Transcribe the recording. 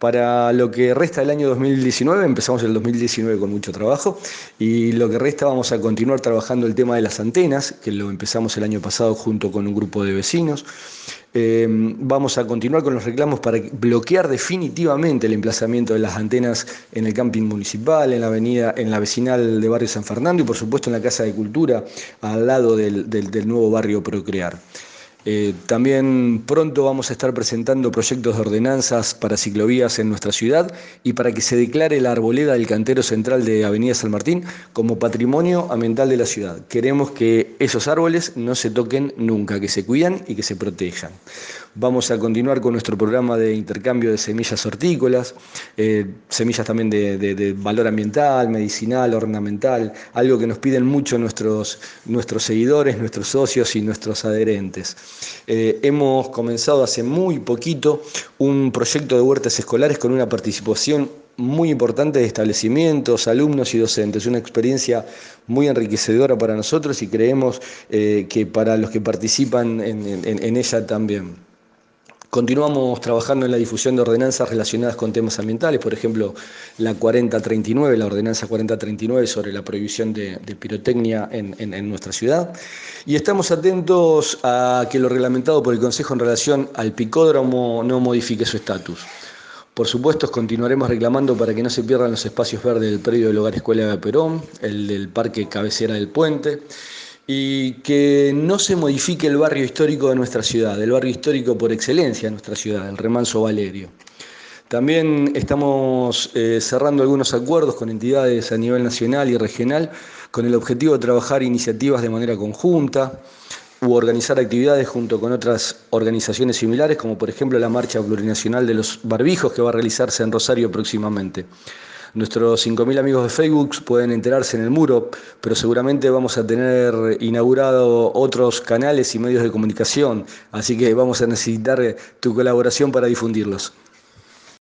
Para lo que resta del año 2019, empezamos el 2019 con mucho trabajo y lo que resta vamos a continuar trabajando el tema de las antenas, que lo empezamos el año pasado junto con un grupo de vecinos. Eh, vamos a continuar con los reclamos para bloquear definitivamente el emplazamiento de las antenas en el camping municipal, en la avenida, en la vecinal de Barrio San Fernando y por supuesto en la Casa de Cultura al lado del, del nuevo barrio Procrear. Eh, también pronto vamos a estar presentando proyectos de ordenanzas para ciclovías en nuestra ciudad y para que se declare la arboleda del cantero central de Avenida San Martín como patrimonio ambiental de la ciudad. Queremos que esos árboles no se toquen nunca, que se cuidan y que se protejan. Vamos a continuar con nuestro programa de intercambio de semillas hortícolas, eh, semillas también de, valor ambiental, medicinal, ornamental, algo que nos piden mucho nuestros, nuestros seguidores, nuestros socios y nuestros adherentes. Eh, hemos comenzado hace muy poquito un proyecto de huertas escolares con una participación muy importante de establecimientos, alumnos y docentes, una experiencia muy enriquecedora para nosotros y creemos eh, que para los que participan en ella también. Continuamos trabajando en la difusión de ordenanzas relacionadas con temas ambientales, por ejemplo, la 4039, la ordenanza 4039 sobre la prohibición de, pirotecnia en, nuestra ciudad. Y estamos atentos a que lo reglamentado por el Consejo en relación al picódromo no modifique su estatus. Por supuesto, continuaremos reclamando para que no se pierdan los espacios verdes del predio del Hogar Escuela de Perón, el del Parque Cabecera del Puente y que no se modifique el barrio histórico de nuestra ciudad, el barrio histórico por excelencia de nuestra ciudad, el Remanso Valerio. También estamos eh, cerrando algunos acuerdos con entidades a nivel nacional y regional con el objetivo de trabajar iniciativas de manera conjunta u organizar actividades junto con otras organizaciones similares, como por ejemplo la Marcha Plurinacional de los Barbijos que va a realizarse en Rosario próximamente. Nuestros 5.000 amigos de Facebook pueden enterarse en el muro, pero seguramente vamos a tener inaugurado otros canales y medios de comunicación, así que vamos a necesitar tu colaboración para difundirlos.